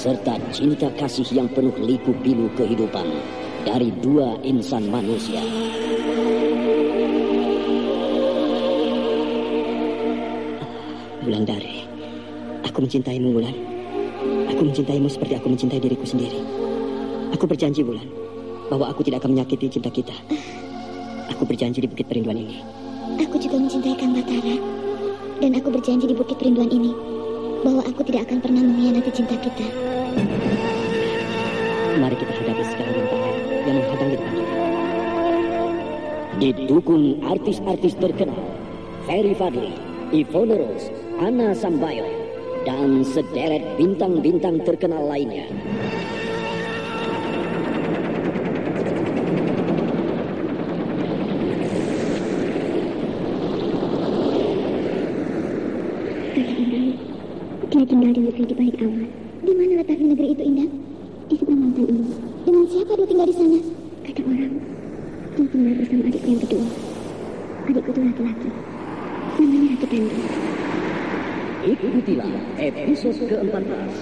serta cinta kasih yang penuh liku pilu kehidupan dari dua insan manusia. Wulandari, aku mencintaimu Wulan. Aku mencintaimu seperti aku mencintai diriku sendiri. Aku berjanji Wulan bahwa aku tidak akan menyakiti cinta kita. Aku berjanji di Bukit Perinduan ini. Aku juga mencintai Kang Batara. Dan aku berjanji di Bukit Perinduan ini bahwa aku tidak akan pernah mengkhianati cinta kita. Mari kita hadapi segala rintangan yang menghadang di depan kita. Didukung artis-artis terkenal Ferry Fadli, Ivone Rose, Ana Sambayo, dan sederet bintang-bintang terkenal lainnya. Dia tinggal di balik awan. Di mana letaknya negeri itu, Indah? Di seberang lautan ini. Dengan siapa dia tinggal di sana? Kata orang, dia tinggal bersama adikku yang kedua. Adikku itu laki-laki. Namanya Ratu Tanduk. Ikutilah episode ke-14.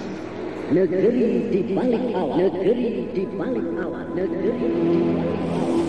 Negeri di balik awan. Negeri di balik awan. Negeri di balik awan.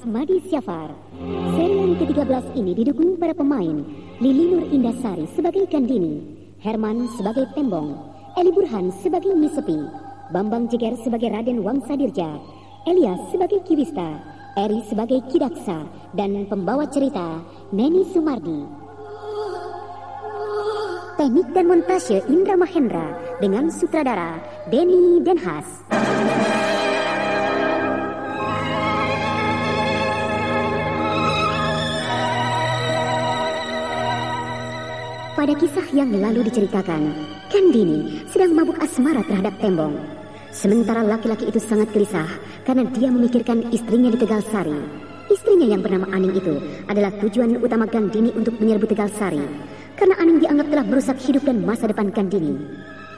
Asmadi Syafar. Serial ke-13 ini didukung para pemain Lili Nur Indasari sebagai Gandini, Herman sebagai Tembong, Eli Burhan sebagai Misepi, Bambang Jeger sebagai Raden Wangsa Dirja, Elias sebagai Kiwista, Eri sebagai Kidaksa, dan pembawa cerita Neni Sumardi. Teknik dan montase Indra Mahendra dengan sutradara Denny Denhas. Pada kisah yang lalu diceritakan, Kandini sedang mabuk asmara terhadap Tembong. Sementara laki-laki itu sangat gelisah karena dia memikirkan istrinya di Tegal Sari. Istrinya yang bernama Aning itu adalah tujuan utama Gandini untuk menyerbu Tegal Sari. Karena Aning dianggap telah merusak hidup dan masa depan Gandini.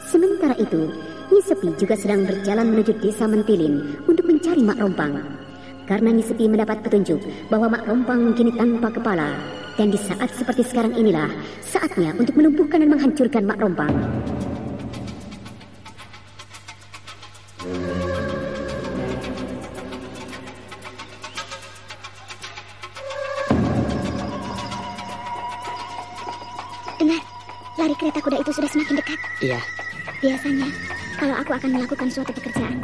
Sementara itu, Nyi juga sedang berjalan menuju desa Mentilin untuk mencari Mak Rompang. Karena Nyi mendapat petunjuk bahwa Mak Rompang kini tanpa kepala. Dan di saat seperti sekarang inilah saatnya untuk melumpuhkan dan menghancurkan Mak Rompang. Lari kereta kuda itu sudah semakin dekat. Iya. Biasanya, kalau aku akan melakukan suatu pekerjaan,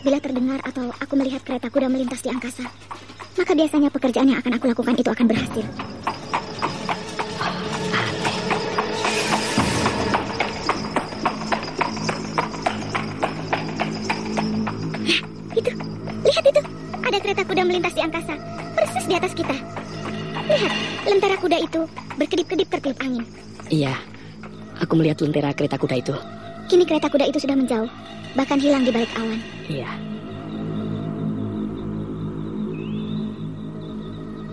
bila terdengar atau aku melihat kereta kuda melintas di angkasa, maka biasanya pekerjaan yang akan aku lakukan itu akan berhasil. Kuda melintas di angkasa, persis di atas kita. Lihat, lentera kuda itu berkedip-kedip tertiup angin. Iya, Aku melihat lentera kereta kuda itu. Kini kereta kuda itu sudah menjauh, bahkan hilang di balik awan. Iya.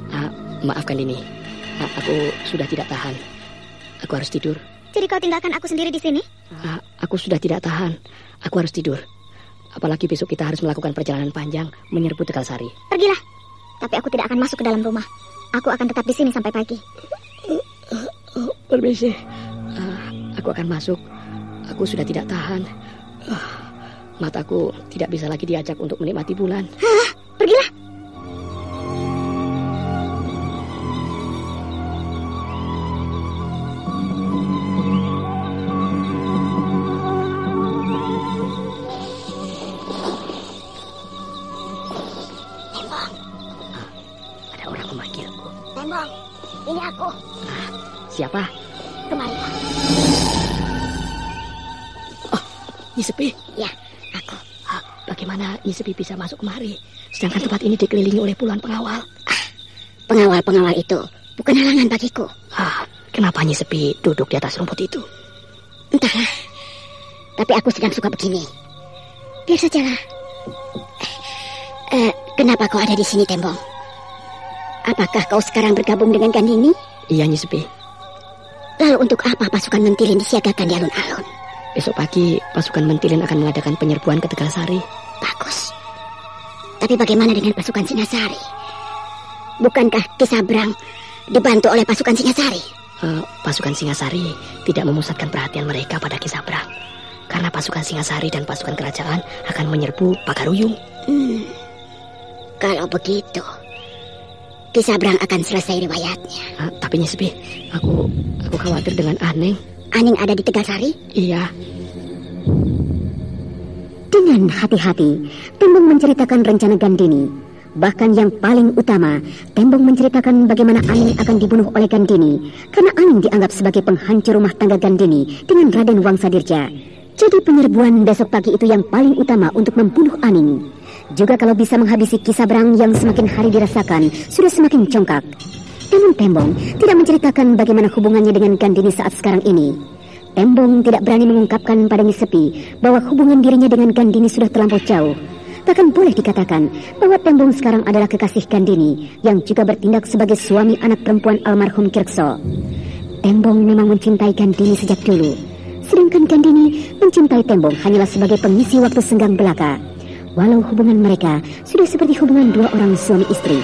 Ah, maafkan ini. Ah, aku sudah tidak tahan. Aku harus tidur. Jadi kau tinggalkan aku sendiri di sini? Ah, aku sudah tidak tahan. Aku harus tidur. Apalagi besok kita harus melakukan perjalanan panjang menyerbu Tegal Sari. Pergilah. Tapi aku tidak akan masuk ke dalam rumah. Aku akan tetap di sini sampai pagi. Permisi. Aku akan masuk. Aku sudah tidak tahan. Uh, mataku tidak bisa lagi diajak untuk menikmati bulan. Hah? Bisa masuk kemari? Sedangkan tempat ini dikelilingi oleh puluhan pengawal. Ah, pengawal-pengawal itu bukan halangan bagiku. Ah, kenapa Nyi Sepi duduk di atas rumput itu? Entahlah. Tapi aku sedang suka begini. Biar sajalah. Eh, kenapa kau ada di sini, Tembong? Apakah kau sekarang bergabung dengan Gandini? Iya, Nyi Sepi. Lalu untuk apa pasukan mentilin disiagakan di alun-alun? Besok pagi pasukan Mentilin akan mengadakan penyerbuan ke Tegalsari. Bagus. Tapi bagaimana dengan pasukan Singasari? Bukankah Kisabrang dibantu oleh pasukan Singasari? Uh, pasukan Singasari tidak memusatkan perhatian mereka pada Kisabrang. Karena pasukan Singasari dan pasukan kerajaan akan menyerbu Pagaruyung. Hmm. Kalau begitu, Kisabrang akan selesai riwayatnya. Uh, tapi Nyesepi, aku aku khawatir dengan Aneng. Aning ada di Tegasari? Iya. Dengan hati-hati, Tembong menceritakan rencana Gandini. Bahkan yang paling utama, Tembong menceritakan bagaimana Aning akan dibunuh oleh Gandini karena Aning dianggap sebagai penghancur rumah tangga Gandini dengan Raden Wangsadirja. Jadi penyerbuan besok pagi itu yang paling utama untuk membunuh Aning. Juga kalau bisa menghabisi kisah berang yang semakin hari dirasakan sudah semakin congkak. Namun Tembong tidak menceritakan bagaimana hubungannya dengan Gandini saat sekarang ini. Tembong tidak berani mengungkapkan pada Sepi bahwa hubungan dirinya dengan Gandini sudah terlampau jauh. Bahkan boleh dikatakan bahwa Tembong sekarang adalah kekasih Gandini yang juga bertindak sebagai suami anak perempuan almarhum Kirkso. Tembong memang mencintai Gandini sejak dulu. Sedangkan Gandini mencintai Tembong hanyalah sebagai pengisi waktu senggang belaka. Walau hubungan mereka sudah seperti hubungan dua orang suami istri.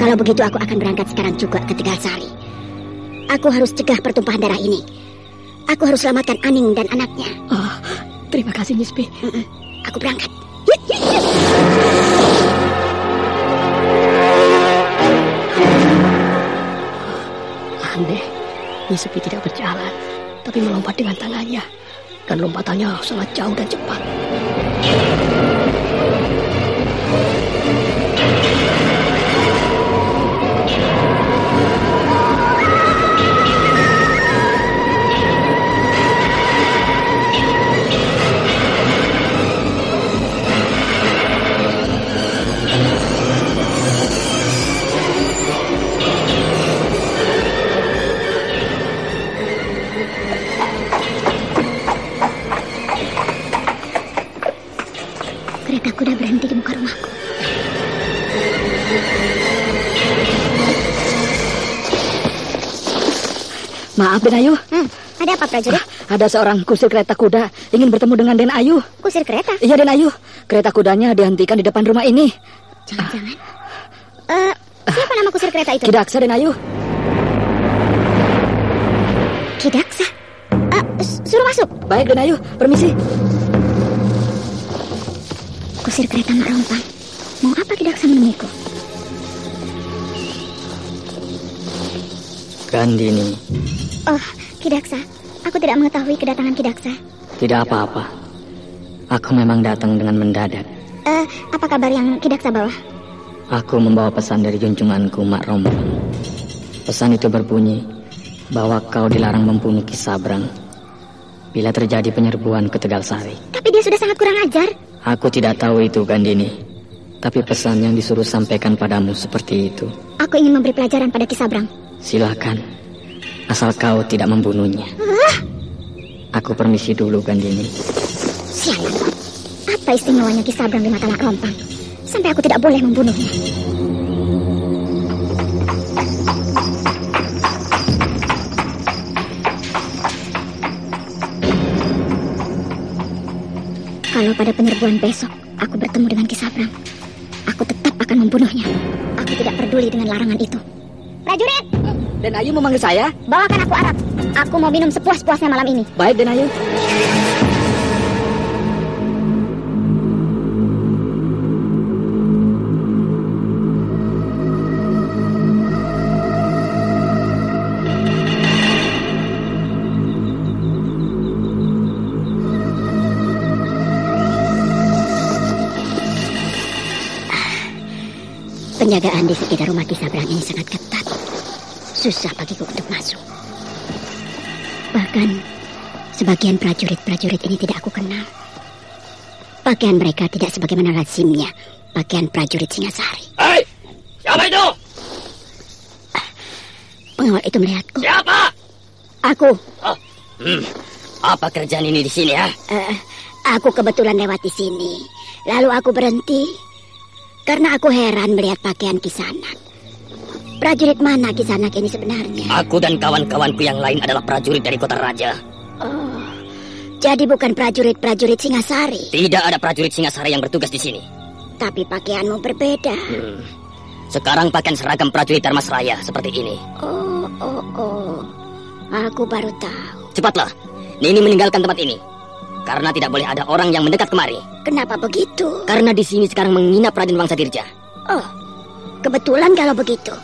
Kalau begitu aku akan berangkat sekarang juga ke Tegal Sari. Aku harus cegah pertumpahan darah ini. Aku harus selamatkan Aning dan anaknya. Oh, terima kasih, Nispi. Aku berangkat. Aneh, Nispi tidak berjalan, tapi melompat dengan tangannya. Dan lompatannya sangat jauh dan cepat. Kereta kuda berhenti di muka rumahku. Maaf, Den Ayu. Hmm, ada apa prajurit? Ada seorang kusir kereta kuda ingin bertemu dengan Den Ayu. Kusir kereta? Iya, Den Ayu. Kereta kudanya dihentikan di depan rumah ini. Jangan-jangan. Eh, siapa nama kusir kereta itu? Kidaksa, Den Ayu. Kidaksa. S- suruh masuk. Baik, Den Ayu. Permisi. Kusir kereta Mak Rompang. Mau apa Kidaksa menemuiku? Gandini, Oh, Kidaksa. Aku tidak mengetahui kedatangan Kidaksa. tidak apa-apa. Aku memang datang dengan mendadak. Eh, apa kabar yang Kidaksa bawa? Aku membawa pesan dari junjunganku Mak Rompang. Pesan itu berbunyi bahwa kau dilarang membunuh Kisabrang bila terjadi penyerbuan ke Tegal Sari. Tapi dia sudah sangat kurang ajar. Aku tidak tahu itu Gandini. Tapi pesan yang disuruh sampaikan padamu seperti itu. Aku ingin memberi pelajaran pada Kisabrang. Silakan. Asal kau tidak membunuhnya. Aku permisi dulu Gandini. Sialan. Apa istimewanya Kisabrang di mata Rompang? Sampai aku tidak boleh membunuhnya. Kalau pada penyerbuan besok aku bertemu dengan Kisabrang, aku tetap akan membunuhnya. Aku tidak peduli dengan larangan itu. Prajurit, Den Ayu memanggil saya. bawakan aku arak. Aku mau minum sepuas-puasnya malam ini. Baik, Den Ayu. Penjagaan di sekitar rumah Kisabrang ini sangat ketat. Susah bagiku untuk masuk. Bahkan sebagian prajurit-prajurit ini tidak aku kenal. Pakaian mereka tidak sebagaimana lazimnya pakaian prajurit Singasari. Hei, siapa itu? Pengawal itu melihatku. Siapa? Aku, Oh, hmm, apa kerjaan ini di sini ya? eh, aku kebetulan lewat di sini. Lalu aku berhenti karena aku heran melihat pakaian Kisanak. Prajurit mana Kisanak ini sebenarnya? Aku dan kawan-kawanku yang lain adalah prajurit dari kota raja. Oh, jadi bukan prajurit-prajurit Singasari, Tidak ada prajurit Singasari yang bertugas di sini. tapi pakaianmu berbeda. Hmm. Sekarang pakaian seragam prajurit Darmasraya seperti ini. Oh, oh, oh. Aku baru tahu. Cepatlah, Nini meninggalkan tempat ini. Karena tidak boleh ada orang yang mendekat kemari. Kenapa begitu? Karena di sini sekarang menginap Raden Wangsa Dirja. Oh, kebetulan kalau begitu.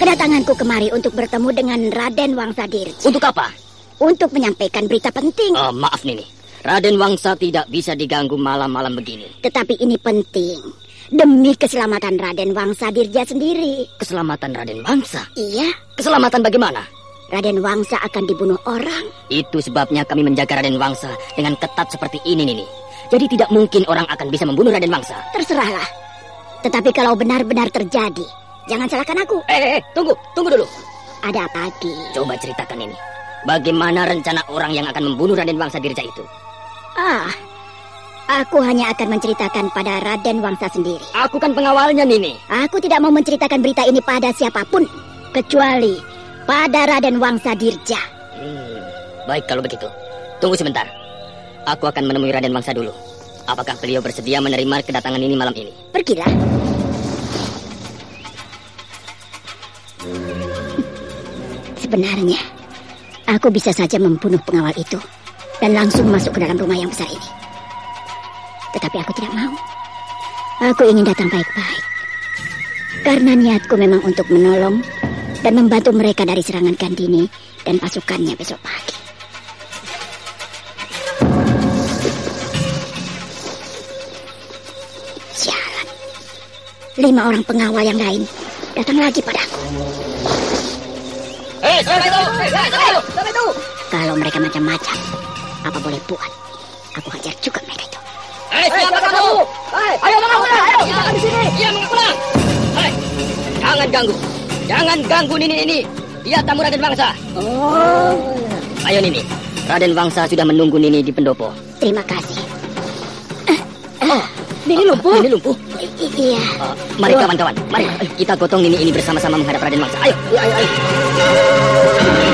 Kedatanganku kemari untuk bertemu dengan Raden Wangsa Dirja. Untuk apa? Untuk menyampaikan berita penting. Oh, maaf Nini. Raden Wangsa tidak bisa diganggu malam-malam begini. Tetapi ini penting. Demi keselamatan Raden Wangsa Dirja sendiri. Keselamatan Raden Wangsa. Iya, Keselamatan bagaimana? Raden Wangsa akan dibunuh orang. Itu sebabnya kami menjaga Raden Wangsa dengan ketat seperti ini, Nini. Jadi tidak mungkin orang akan bisa membunuh Raden Wangsa. Terserahlah. Tetapi kalau benar-benar terjadi, jangan salahkan aku. Eh, eh, eh, tunggu, tunggu dulu. Ada apa lagi? Coba ceritakan ini. Bagaimana rencana orang yang akan membunuh Raden Wangsa Dirja itu? Ah, aku hanya akan menceritakan pada Raden Wangsa sendiri. Aku kan pengawalnya, Nini. Aku tidak mau menceritakan berita ini pada siapa pun, kecuali kepada Raden Wangsa Dirja. Hmm, baik kalau begitu. Tunggu sebentar. Aku akan menemui Raden Wangsa dulu. Apakah beliau bersedia menerima kedatangan ini malam ini? Pergilah. Hmm. Sebenarnya, aku bisa saja membunuh pengawal itu dan langsung masuk ke dalam rumah yang besar ini. Tetapi aku tidak mau. Aku ingin datang baik-baik. Karena niatku memang untuk menolong dan membantu mereka dari serangan Gandini dan pasukannya besok pagi. Sialan. Lima orang pengawal yang lain datang lagi padaku. Hei, siapa itu? Siapa itu? Kalau mereka macam-macam, apa boleh buat? Aku hajar juga mereka itu. Hei, siapa kamu? Hei, ayo mengaku ayo, kita di sini. Iya, mengaku Hei, jangan ganggu. Jangan ganggu Nini ini. Dia tamu Raden Bangsa. Oh, Ayo Nini. Raden Bangsa sudah menunggu Nini di pendopo. terima kasih. Nini lumpuh. Nini lumpuh. I- i- iya. Uh, mari kawan-kawan, mari kita gotong Nini ini bersama-sama menghadap Raden Bangsa. Ayo, ayo, ayo. Tolong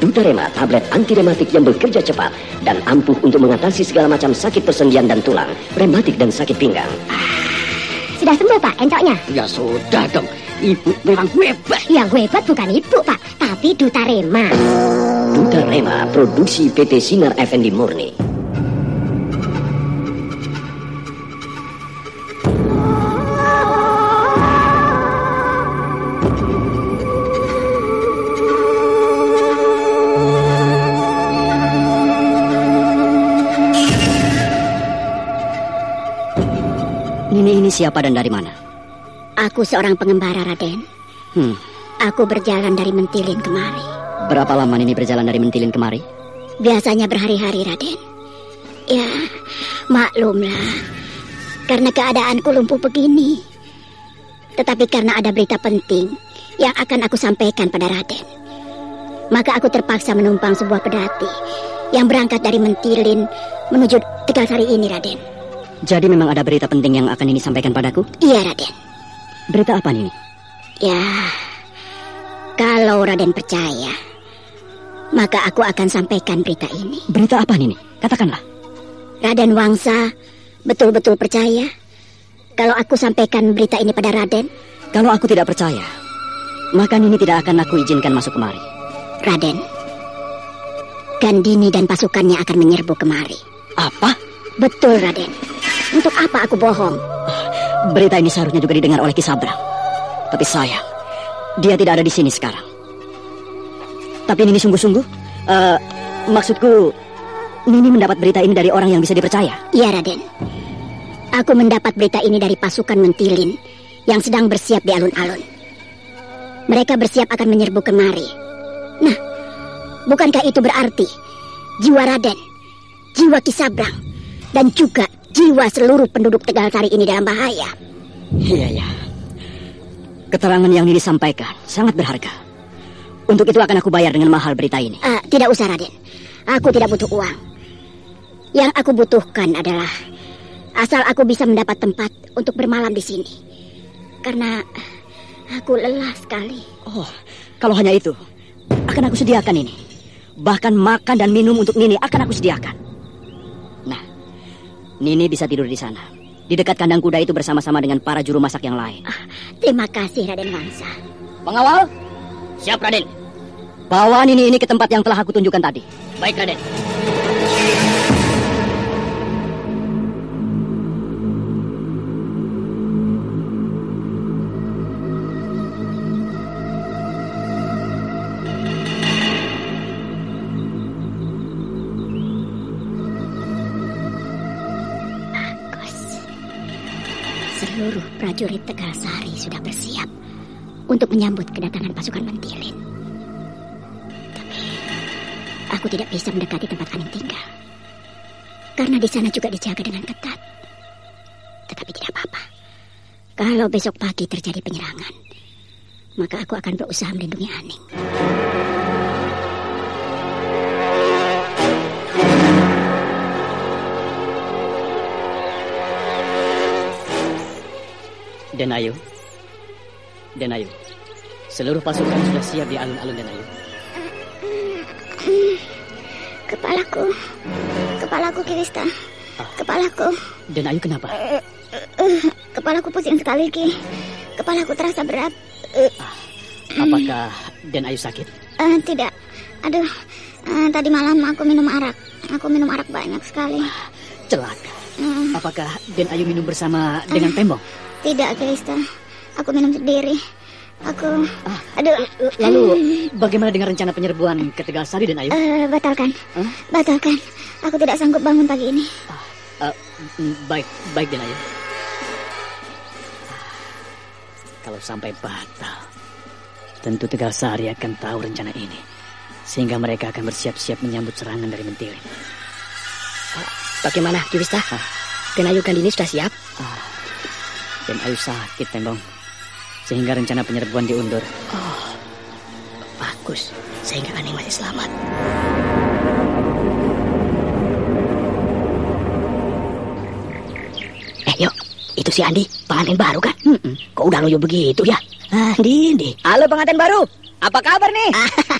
Dutarema, tablet anti rematik yang bekerja cepat dan ampuh untuk mengatasi segala macam sakit persendian dan tulang, rematik dan sakit pinggang. Sudah sembuh Pak encoknya? Ya sudah dong. Ibu memang hebat. Yang hebat bukan Ibu Pak, tapi Dutarema. Dutarema, produksi PT Sinar Effendi Murni. Siapa dan dari mana? Aku seorang pengembara Raden. Hmm, Aku berjalan dari Mentilin kemari. berapa lama Nini berjalan dari Mentilin kemari? Biasanya berhari-hari Raden. Ya, maklumlah. Karena keadaanku lumpuh begini. Tetapi karena ada berita penting yang akan aku sampaikan pada Raden. Maka aku terpaksa menumpang sebuah pedati yang berangkat dari Mentilin menuju Tegal Sari ini, Raden. Jadi memang ada berita penting yang akan Nini sampaikan padaku? Iya, Raden. Berita apa Nini? Ya, kalau Raden percaya, maka aku akan sampaikan berita ini. Berita apa Nini? Katakanlah. Raden Wangsa betul-betul percaya kalau aku sampaikan berita ini pada Raden? Kalau aku tidak percaya, maka Nini tidak akan aku izinkan masuk kemari. Raden, Gandini dan pasukannya akan menyerbu kemari. Apa? Betul, Raden. Untuk apa aku bohong? Berita ini seharusnya juga didengar oleh Kisabrang. Tapi sayang, dia tidak ada di sini sekarang. Tapi Nini sungguh-sungguh, eh, maksudku, Nini mendapat berita ini dari orang yang bisa dipercaya. Iya, Raden. Aku mendapat berita ini dari pasukan Mentilin yang sedang bersiap di alun-alun. Mereka bersiap akan menyerbu kemari. Nah, bukankah itu berarti jiwa Raden, jiwa Kisabrang, dan juga jiwa seluruh penduduk Tegal Sari ini dalam bahaya? Iya, ya. Keterangan yang Nini sampaikan sangat berharga. Untuk itu akan aku bayar dengan mahal berita ini. Ah, tidak usah, Raden. Aku tidak butuh uang. Yang aku butuhkan adalah asal aku bisa mendapat tempat untuk bermalam di sini. Karena aku lelah sekali. Oh, kalau hanya itu, akan aku sediakan ini. Bahkan makan dan minum untuk Nini akan aku sediakan. Nini bisa tidur di sana. Di dekat kandang kuda itu bersama-sama dengan para juru masak yang lain. Terima kasih, Raden Wangsa. Pengawal, siap Raden. Bawa Nini ini ke tempat yang telah aku tunjukkan tadi. Baik Raden. Prajurit Tegal Sari sudah bersiap untuk menyambut kedatangan pasukan Mentilin. Tapi aku tidak bisa mendekati tempat Aning tinggal. Karena di sana juga dijaga dengan ketat. Tetapi tidak apa-apa. Kalau besok pagi terjadi penyerangan, maka aku akan berusaha melindungi Aning. Dan ayo. Seluruh pasukan sudah siap di alun-alun dan ayo. Kepalaku. Kepalaku, Kirista. Kepalaku. Dan ayo kenapa? Kepalaku pusing sekali, Ki. Kepalaku terasa berat. Apakah Dan ayo sakit? Eh, tidak. Aduh, eh, tadi malam aku minum arak. Aku minum arak banyak sekali. Celaka. Apakah Dan ayo minum bersama dengan tembok? tidak, Kirista. Aku minum sendiri. Aku... Aduh. Lalu bagaimana dengan rencana penyerbuan ke Tegal Sari dan ayo? Eh, batalkan. Hah? Batalkan. Aku tidak sanggup bangun pagi ini. Eh, mm, baik, baik dan ayo. Kalau sampai batal, tentu Tegal Sari akan tahu rencana ini. Sehingga mereka akan bersiap-siap menyambut serangan dari Mentirin. Bagaimana, Kiwista? Kenayu Kandini sudah siap? Dan ayo sakit, Tembong. Sehingga rencana penyerbuan diundur. Bagus, sehingga Aning masih selamat. Eh, yuk. Itu si Andi, pengantin baru kan? Kok udah loyo begitu ya? Ah, Dindi. Halo pengantin baru. Apa kabar nih?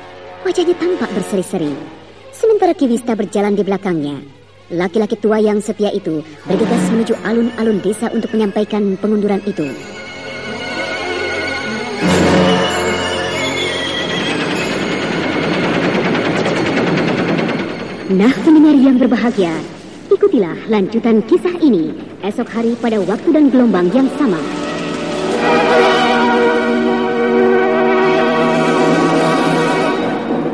Wajahnya tampak berseri-seri. Sementara Kiwista berjalan di belakangnya. Laki-laki tua yang setia itu bergegas menuju alun-alun desa untuk menyampaikan pengunduran itu. Nah, pendengar yang berbahagia, ikutilah lanjutan kisah ini esok hari pada waktu dan gelombang yang sama.